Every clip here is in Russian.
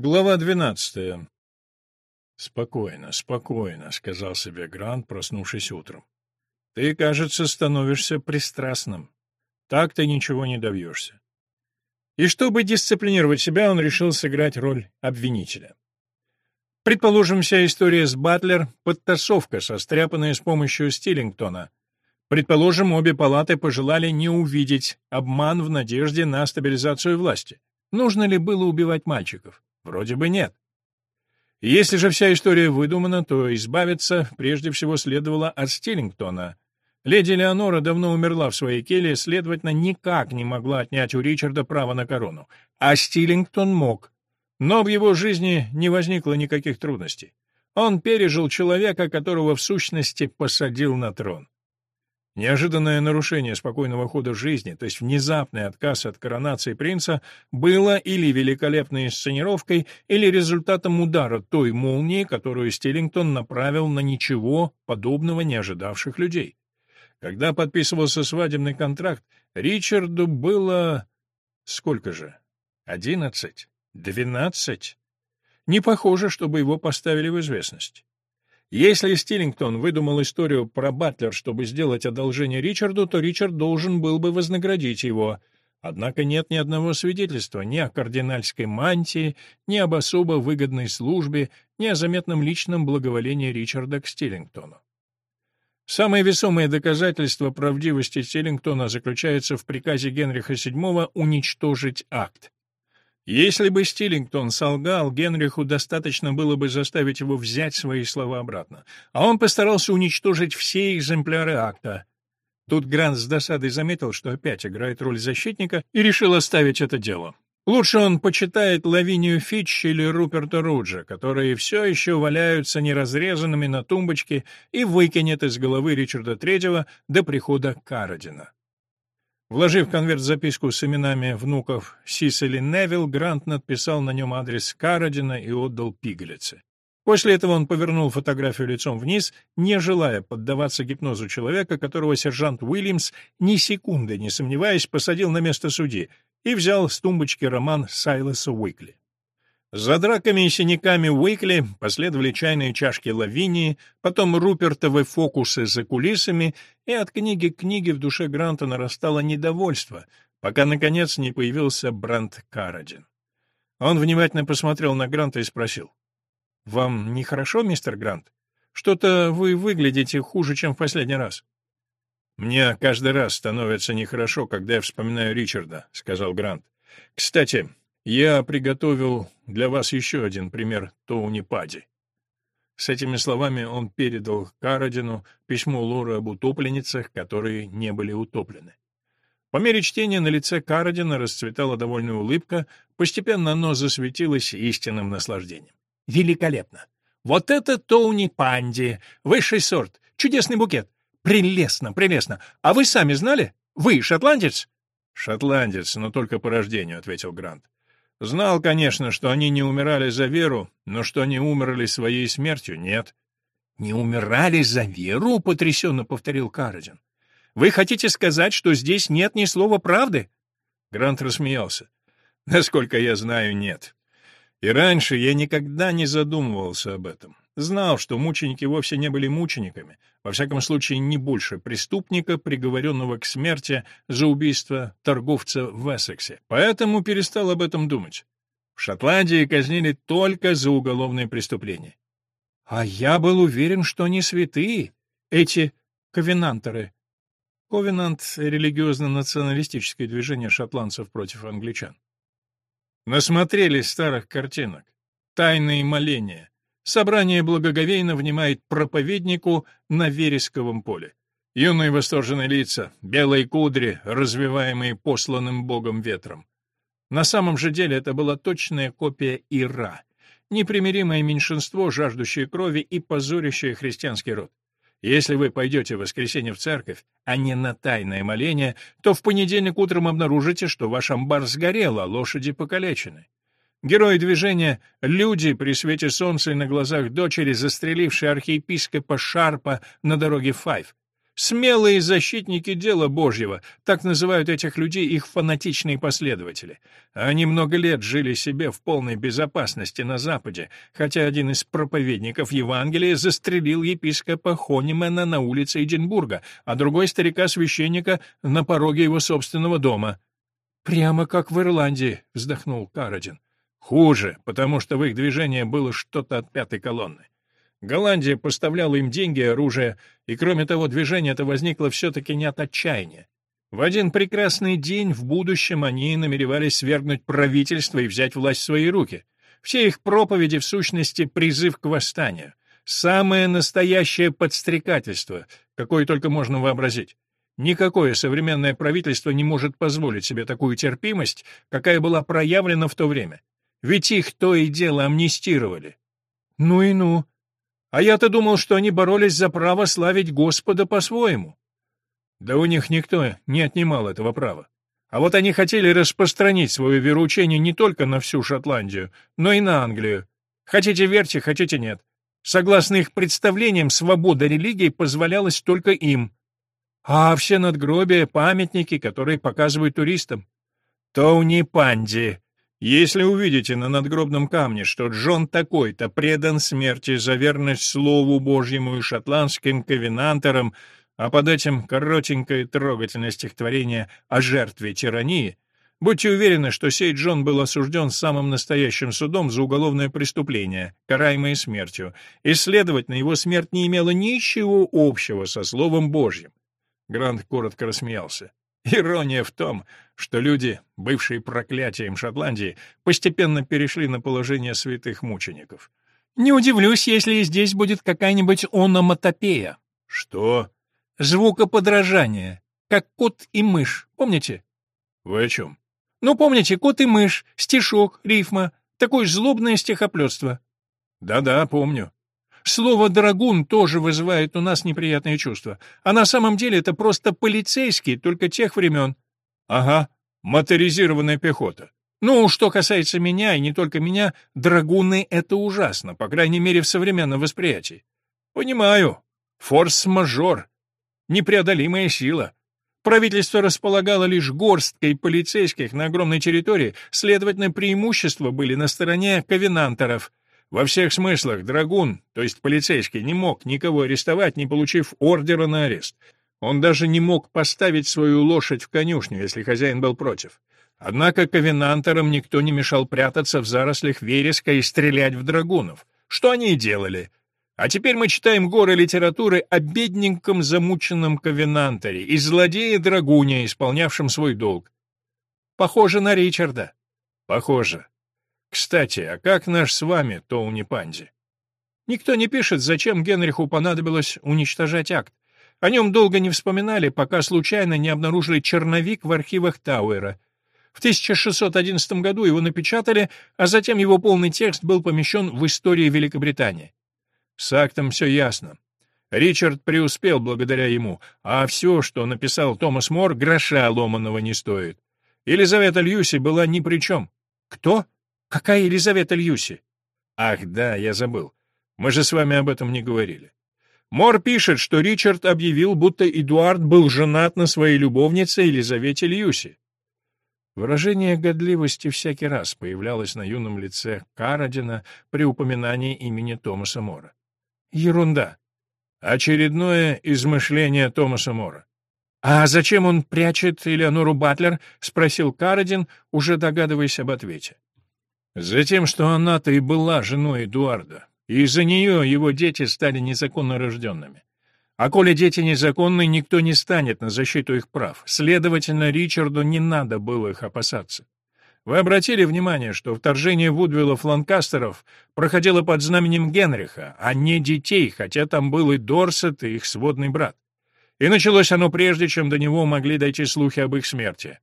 Глава двенадцатая. «Спокойно, спокойно», — сказал себе Грант, проснувшись утром. «Ты, кажется, становишься пристрастным. Так ты ничего не добьешься». И чтобы дисциплинировать себя, он решил сыграть роль обвинителя. Предположим, вся история с Батлер — подтасовка, состряпанная с помощью Стиллингтона. Предположим, обе палаты пожелали не увидеть обман в надежде на стабилизацию власти. Нужно ли было убивать мальчиков? Вроде бы нет. Если же вся история выдумана, то избавиться прежде всего следовало от Стиллингтона. Леди Леонора давно умерла в своей келье, следовательно, никак не могла отнять у Ричарда право на корону. А Стиллингтон мог. Но в его жизни не возникло никаких трудностей. Он пережил человека, которого в сущности посадил на трон. Неожиданное нарушение спокойного хода жизни, то есть внезапный отказ от коронации принца, было или великолепной инсценировкой, или результатом удара той молнии, которую Стиллингтон направил на ничего подобного не ожидавших людей. Когда подписывался свадебный контракт, Ричарду было... сколько же? Одиннадцать? Двенадцать? Не похоже, чтобы его поставили в известность. Если Стиллингтон выдумал историю про Батлер, чтобы сделать одолжение Ричарду, то Ричард должен был бы вознаградить его. Однако нет ни одного свидетельства ни о кардинальской мантии, ни об особо выгодной службе, ни о заметном личном благоволении Ричарда к Стиллингтону. Самое весомое доказательство правдивости Стиллингтона заключается в приказе Генриха VII уничтожить акт. Если бы Стиллингтон солгал, Генриху достаточно было бы заставить его взять свои слова обратно. А он постарался уничтожить все экземпляры акта. Тут Грант с досадой заметил, что опять играет роль защитника, и решил оставить это дело. Лучше он почитает Лавинию Фитч или Руперта Руджа, которые все еще валяются неразрезанными на тумбочке, и выкинет из головы Ричарда Третьего до прихода Карадина. Вложив в конверт записку с именами внуков Сисели Невилл, Грант надписал на нем адрес Карадина и отдал пигалице. После этого он повернул фотографию лицом вниз, не желая поддаваться гипнозу человека, которого сержант Уильямс, ни секунды не сомневаясь, посадил на место судьи, и взял с тумбочки роман Сайлоса Уикли. За драками и синяками Уикли последовали чайные чашки Лавинии, потом Рупертовы фокусы за кулисами, и от книги к книге в душе Гранта нарастало недовольство, пока, наконец, не появился Брент Карадин. Он внимательно посмотрел на Гранта и спросил. «Вам нехорошо, мистер Грант? Что-то вы выглядите хуже, чем в последний раз». «Мне каждый раз становится нехорошо, когда я вспоминаю Ричарда», — сказал Грант. «Кстати, я приготовил для вас еще один пример Тоуни Пади. С этими словами он передал Карадину письмо Лоры об утопленницах, которые не были утоплены. По мере чтения на лице Карадина расцветала довольная улыбка, постепенно оно засветилось истинным наслаждением. «Великолепно! Вот это Тоуни Панди! Высший сорт! Чудесный букет! Прелестно, прелестно! А вы сами знали? Вы шотландец?» «Шотландец, но только по рождению», — ответил Грант. Знал, конечно, что они не умирали за веру, но что они умерли своей смертью, нет. «Не умирали за веру?» — потрясенно повторил Карадин. «Вы хотите сказать, что здесь нет ни слова правды?» Грант рассмеялся. «Насколько я знаю, нет. И раньше я никогда не задумывался об этом. Знал, что мученики вовсе не были мучениками, во всяком случае не больше преступника, приговоренного к смерти за убийство торговца в Эссексе, поэтому перестал об этом думать. В Шотландии казнили только за уголовные преступления. А я был уверен, что они святые, эти ковенантеры. Ковенант — религиозно-националистическое движение шотландцев против англичан. Насмотрелись старых картинок. Тайные моления, Собрание благоговейно внимает проповеднику на вересковом поле. Юные восторженные лица, белые кудри, развиваемые посланным богом ветром. На самом же деле это была точная копия Ира, непримиримое меньшинство, жаждущее крови и позорящее христианский род. Если вы пойдете в воскресенье в церковь, а не на тайное моление, то в понедельник утром обнаружите, что ваш амбар сгорел, а лошади покалечены. Герои движения — люди при свете солнца и на глазах дочери, застрелившие архиепископа Шарпа на дороге Файв. Смелые защитники дела Божьего, так называют этих людей их фанатичные последователи. Они много лет жили себе в полной безопасности на Западе, хотя один из проповедников Евангелия застрелил епископа Хонимена на улице Эдинбурга, а другой старика-священника на пороге его собственного дома. «Прямо как в Ирландии», — вздохнул Карадин. «Хуже, потому что в их движении было что-то от пятой колонны. Голландия поставляла им деньги и оружие, и, кроме того, движение это возникло все-таки не от отчаяния. В один прекрасный день в будущем они намеревались свергнуть правительство и взять власть в свои руки. Все их проповеди, в сущности, призыв к восстанию. Самое настоящее подстрекательство, какое только можно вообразить. Никакое современное правительство не может позволить себе такую терпимость, какая была проявлена в то время. Ведь их то и дело амнистировали. Ну и ну. А я-то думал, что они боролись за право славить Господа по-своему. Да у них никто не отнимал этого права. А вот они хотели распространить свое вероучение не только на всю Шотландию, но и на Англию. Хотите верьте, хотите нет. Согласно их представлениям, свобода религии позволялась только им. А все надгробия, памятники, которые показывают туристам. Тоуни Панди, если увидите на надгробном камне, что Джон такой-то предан смерти за верность Слову Божьему и шотландским ковенантерам, а под этим коротенькое трогательное стихотворение о жертве тирании, будьте уверены, что сей Джон был осужден самым настоящим судом за уголовное преступление, караемое смертью, и, следовательно, его смерть не имела ничего общего со Словом Божьим. Грант коротко рассмеялся. Ирония в том, что люди, бывшие проклятием Шотландии, постепенно перешли на положение святых мучеников. Не удивлюсь, если и здесь будет какая-нибудь ономатопея. Что? Звукоподражание, как кот и мышь, помните? Вы о чем? Ну, помните, кот и мышь, стишок, рифма, такое злобное стихоплетство. Да-да, помню. Слово «драгун» тоже вызывает у нас неприятные чувства. А на самом деле это просто полицейский, только тех времен. Ага, моторизированная пехота. Ну, что касается меня, и не только меня, драгуны — это ужасно, по крайней мере, в современном восприятии. Понимаю. Форс-мажор. Непреодолимая сила. Правительство располагало лишь горсткой полицейских на огромной территории, следовательно, преимущества были на стороне ковенантеров — во всех смыслах драгун, то есть полицейский, не мог никого арестовать, не получив ордера на арест. Он даже не мог поставить свою лошадь в конюшню, если хозяин был против. Однако ковенантерам никто не мешал прятаться в зарослях вереска и стрелять в драгунов, что они и делали. А теперь мы читаем горы литературы о бедненьком замученном ковенантере и злодее-драгуне, исполнявшем свой долг. Похоже на Ричарда. Похоже. Кстати, а как наш с вами Тоуни Панди? Никто не пишет, зачем Генриху понадобилось уничтожать акт. О нем долго не вспоминали, пока случайно не обнаружили черновик в архивах Тауэра. В 1611 году его напечатали, а затем его полный текст был помещен в истории Великобритании. С актом все ясно. Ричард преуспел благодаря ему, а все, что написал Томас Мор, гроша ломаного не стоит. Елизавета Льюси была ни при чем. Кто? Какая Елизавета Льюси? Ах, да, я забыл. Мы же с вами об этом не говорили. Мор пишет, что Ричард объявил, будто Эдуард был женат на своей любовнице Елизавете Льюси. Выражение годливости всякий раз появлялось на юном лице Карадина при упоминании имени Томаса Мора. Ерунда. Очередное измышление Томаса Мора. «А зачем он прячет Элеонору Батлер?» — спросил Карадин, уже догадываясь об ответе. Затем, что она-то и была женой Эдуарда, и из-за нее его дети стали незаконно рожденными. А коли дети незаконные, никто не станет на защиту их прав. Следовательно, Ричарду не надо было их опасаться. Вы обратили внимание, что вторжение Вудвиллов Ланкастеров проходило под знаменем Генриха, а не детей, хотя там был и Дорсет, и их сводный брат. И началось оно прежде, чем до него могли дойти слухи об их смерти.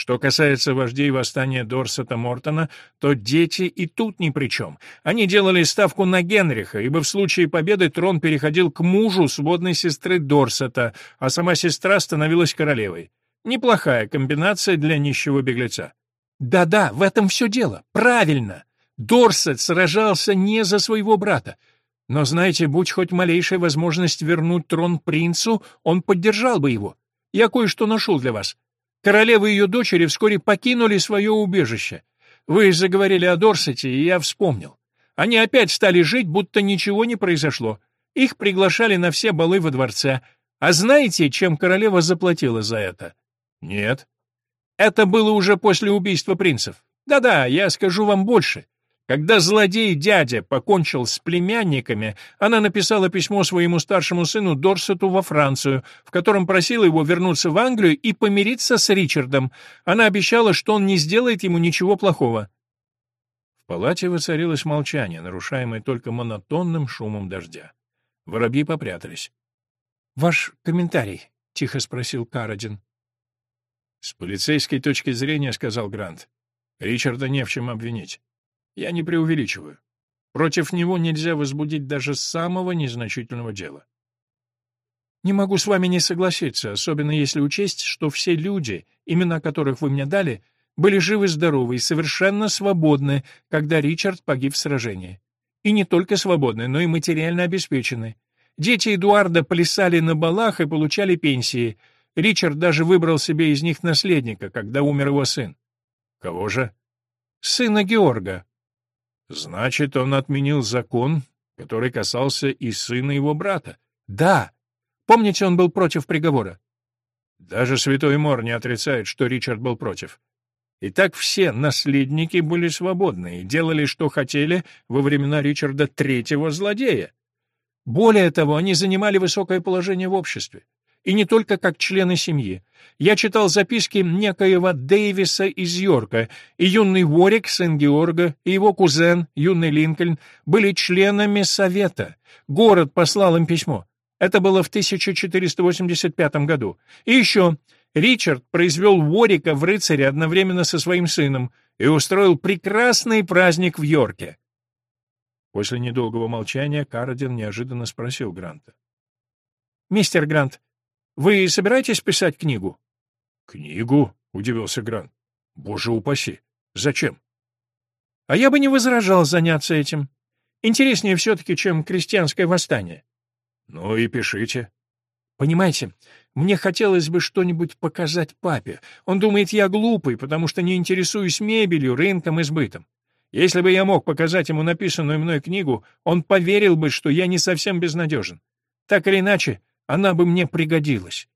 Что касается вождей восстания Дорсета Мортона, то дети и тут ни при чем. Они делали ставку на Генриха, ибо в случае победы трон переходил к мужу сводной сестры Дорсета, а сама сестра становилась королевой. Неплохая комбинация для нищего беглеца. Да-да, в этом все дело. Правильно. Дорсет сражался не за своего брата. Но знаете, будь хоть малейшая возможность вернуть трон принцу, он поддержал бы его. Я кое-что нашел для вас. Королева и ее дочери вскоре покинули свое убежище. Вы заговорили о Дорсете, и я вспомнил. Они опять стали жить, будто ничего не произошло. Их приглашали на все балы во дворце. А знаете, чем королева заплатила за это? Нет. Это было уже после убийства принцев. Да-да, я скажу вам больше. Когда злодей-дядя покончил с племянниками, она написала письмо своему старшему сыну Дорсету во Францию, в котором просила его вернуться в Англию и помириться с Ричардом. Она обещала, что он не сделает ему ничего плохого. В палате воцарилось молчание, нарушаемое только монотонным шумом дождя. Воробьи попрятались. — Ваш комментарий? — тихо спросил Карадин. — С полицейской точки зрения, — сказал Грант, — Ричарда не в чем обвинить. Я не преувеличиваю. Против него нельзя возбудить даже самого незначительного дела. Не могу с вами не согласиться, особенно если учесть, что все люди, имена которых вы мне дали, были живы-здоровы и совершенно свободны, когда Ричард погиб в сражении. И не только свободны, но и материально обеспечены. Дети Эдуарда плясали на балах и получали пенсии. Ричард даже выбрал себе из них наследника, когда умер его сын. Кого же? Сына Георга. Значит, он отменил закон, который касался и сына его брата. Да. Помните, он был против приговора? Даже Святой Мор не отрицает, что Ричард был против. И так все наследники были свободны и делали, что хотели во времена Ричарда Третьего злодея. Более того, они занимали высокое положение в обществе и не только как члены семьи. Я читал записки некоего Дэвиса из Йорка, и юный Ворик, сын Георга, и его кузен, юный Линкольн, были членами Совета. Город послал им письмо. Это было в 1485 году. И еще, Ричард произвел Ворика в рыцаре одновременно со своим сыном и устроил прекрасный праздник в Йорке. После недолгого молчания Карадин неожиданно спросил Гранта. «Мистер Грант, вы собираетесь писать книгу? Книгу? удивился Грант. Боже упаси. Зачем? А я бы не возражал заняться этим. Интереснее все-таки, чем крестьянское восстание. Ну и пишите. Понимаете, мне хотелось бы что-нибудь показать папе. Он думает, я глупый, потому что не интересуюсь мебелью, рынком и сбытом. Если бы я мог показать ему написанную мной книгу, он поверил бы, что я не совсем безнадежен. Так или иначе, она бы мне пригодилась.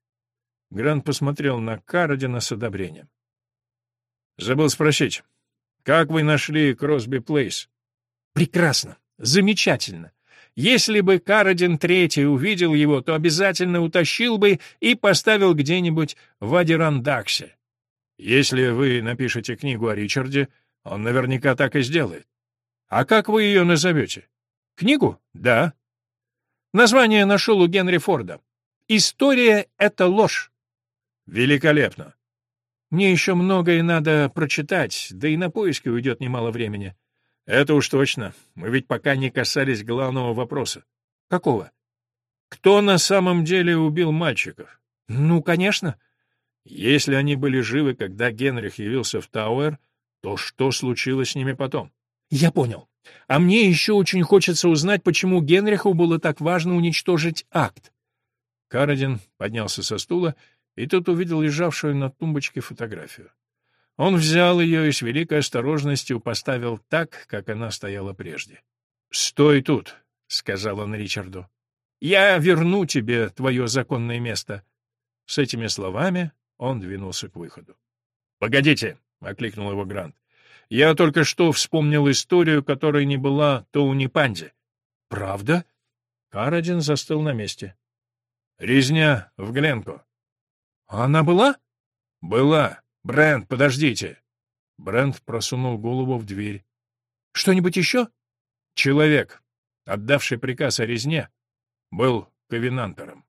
Грант посмотрел на Карадина с одобрением. «Забыл спросить, как вы нашли Кросби Плейс?» «Прекрасно, замечательно. Если бы Карадин Третий увидел его, то обязательно утащил бы и поставил где-нибудь в Адирандаксе. Если вы напишете книгу о Ричарде, он наверняка так и сделает. А как вы ее назовете? Книгу? Да. Название нашел у Генри Форда. «История — это ложь». Великолепно. Мне еще многое надо прочитать, да и на поиски уйдет немало времени. Это уж точно. Мы ведь пока не касались главного вопроса. Какого? Кто на самом деле убил мальчиков? Ну, конечно. Если они были живы, когда Генрих явился в Тауэр, то что случилось с ними потом? Я понял. А мне еще очень хочется узнать, почему Генриху было так важно уничтожить акт. Карадин поднялся со стула и тут увидел лежавшую на тумбочке фотографию. Он взял ее и с великой осторожностью поставил так, как она стояла прежде. «Стой тут», — сказал он Ричарду. «Я верну тебе твое законное место». С этими словами он двинулся к выходу. «Погодите», — окликнул его Грант. Я только что вспомнил историю, которая не была Тоуни Панди. Правда? Карадин застыл на месте. Резня в Гленко. Она была? Была. Брент, подождите. Брент просунул голову в дверь. Что-нибудь еще? Человек, отдавший приказ о резне, был ковенантером.